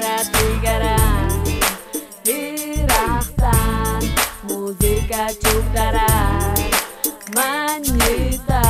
para tigarán Dirahtan Música Mañita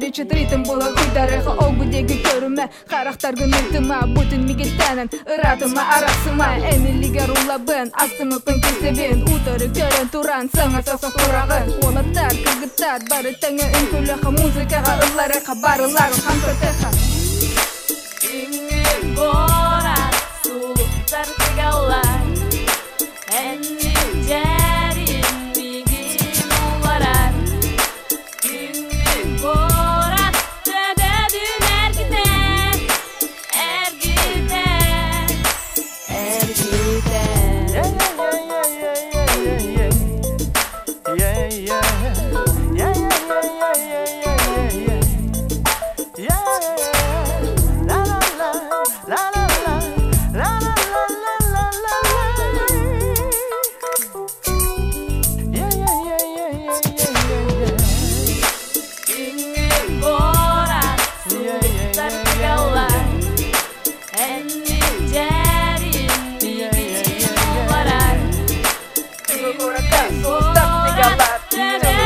речи тритим була куйдарыха көрме көрүмө карактар күнүлтүма бутун мигиттенин ыратыма арасыма эмилиге рулабын астымыкын кесебин утары көрін туран саңа сосо құрағын олаттар кыргыттар бары теңе Музыкаға музыкага ылларыха барылары хамсатыха about me.